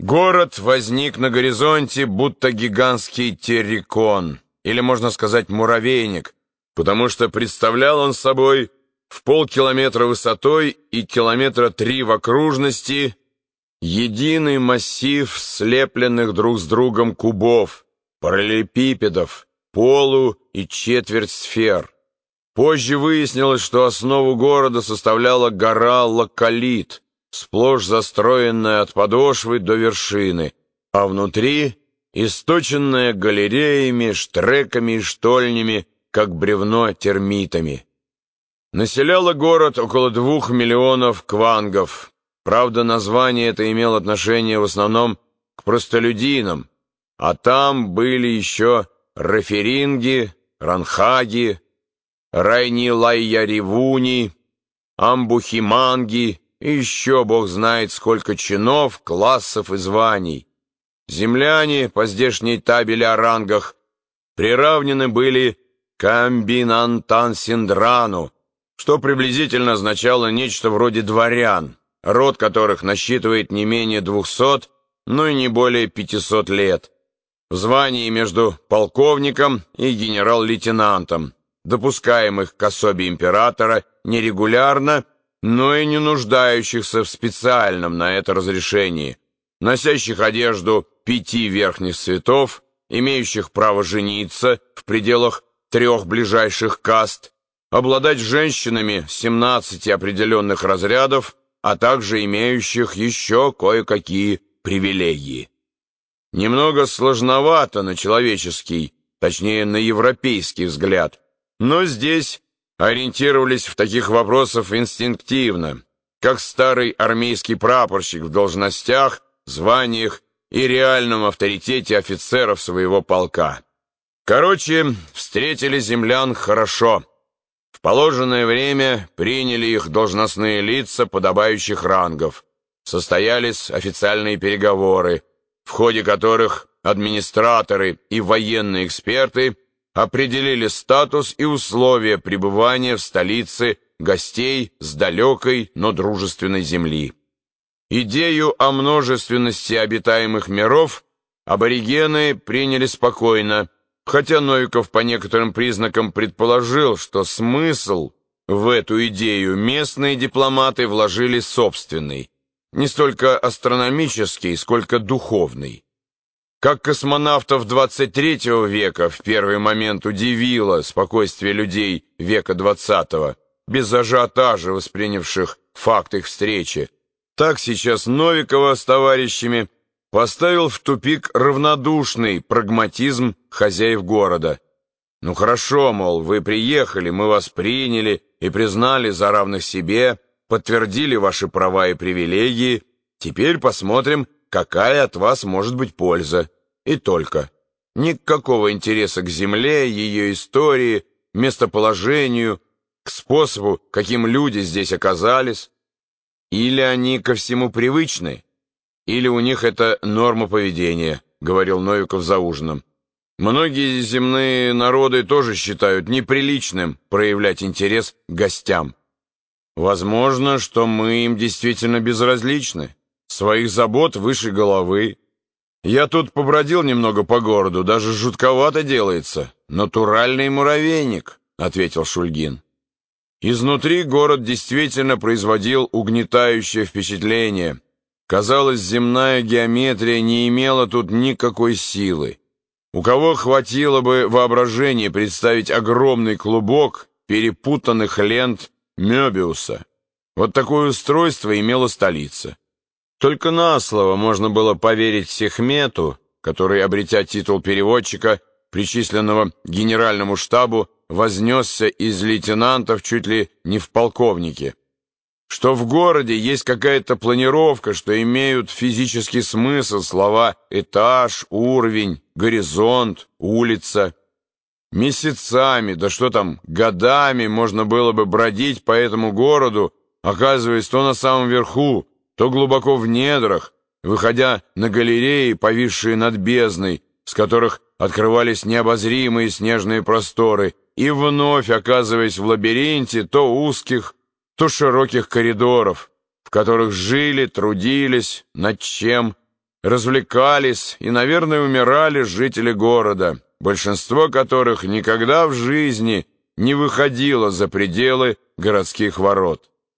Город возник на горизонте, будто гигантский террикон, или, можно сказать, муравейник, потому что представлял он собой в полкилометра высотой и километра три в окружности единый массив слепленных друг с другом кубов, параллелепипедов, полу и четверть сфер. Позже выяснилось, что основу города составляла гора Локалит — сплошь застроенная от подошвы до вершины, а внутри источенная галереями, штреками и штольнями, как бревно термитами. Населяло город около двух миллионов квангов. Правда, название это имело отношение в основном к простолюдинам, а там были еще Раферинги, Ранхаги, Райни-Лайяривуни, Амбухиманги еще бог знает сколько чинов, классов и званий. Земляне по здешней табели о рангах приравнены были к амбинантансиндрану, что приблизительно означало нечто вроде дворян, род которых насчитывает не менее двухсот, но и не более пятисот лет, в звании между полковником и генерал-лейтенантом, допускаемых к особе императора нерегулярно но и не нуждающихся в специальном на это разрешении, носящих одежду пяти верхних цветов, имеющих право жениться в пределах трех ближайших каст, обладать женщинами 17 определенных разрядов, а также имеющих еще кое-какие привилегии. Немного сложновато на человеческий, точнее на европейский взгляд, но здесь ориентировались в таких вопросах инстинктивно, как старый армейский прапорщик в должностях, званиях и реальном авторитете офицеров своего полка. Короче, встретили землян хорошо. В положенное время приняли их должностные лица подобающих рангов. Состоялись официальные переговоры, в ходе которых администраторы и военные эксперты – определили статус и условия пребывания в столице гостей с далекой, но дружественной земли. Идею о множественности обитаемых миров аборигены приняли спокойно, хотя Новиков по некоторым признакам предположил, что смысл в эту идею местные дипломаты вложили собственный, не столько астрономический, сколько духовный. Как космонавтов 23 века в первый момент удивило спокойствие людей века 20 без ажиотажа воспринявших факт их встречи, так сейчас Новикова с товарищами поставил в тупик равнодушный прагматизм хозяев города. Ну хорошо, мол, вы приехали, мы вас приняли и признали за равных себе, подтвердили ваши права и привилегии, теперь посмотрим, какая от вас может быть польза. И только. Никакого интереса к земле, ее истории, местоположению, к способу, каким люди здесь оказались. Или они ко всему привычны, или у них это норма поведения, говорил Новиков за ужином. Многие земные народы тоже считают неприличным проявлять интерес к гостям. Возможно, что мы им действительно безразличны. Своих забот выше головы. Я тут побродил немного по городу, даже жутковато делается. Натуральный муравейник, ответил Шульгин. Изнутри город действительно производил угнетающее впечатление. Казалось, земная геометрия не имела тут никакой силы. У кого хватило бы воображения представить огромный клубок перепутанных лент Мёбиуса? Вот такое устройство имела столица. Только на слово можно было поверить Сехмету, который, обретя титул переводчика, причисленного генеральному штабу, вознесся из лейтенантов чуть ли не в полковнике. Что в городе есть какая-то планировка, что имеют физический смысл слова «этаж», «уровень», «горизонт», «улица». Месяцами, да что там, годами можно было бы бродить по этому городу, оказываясь то на самом верху, то глубоко в недрах, выходя на галереи, повисшие над бездной, с которых открывались необозримые снежные просторы, и вновь оказываясь в лабиринте то узких, то широких коридоров, в которых жили, трудились, над чем, развлекались и, наверное, умирали жители города, большинство которых никогда в жизни не выходило за пределы городских ворот.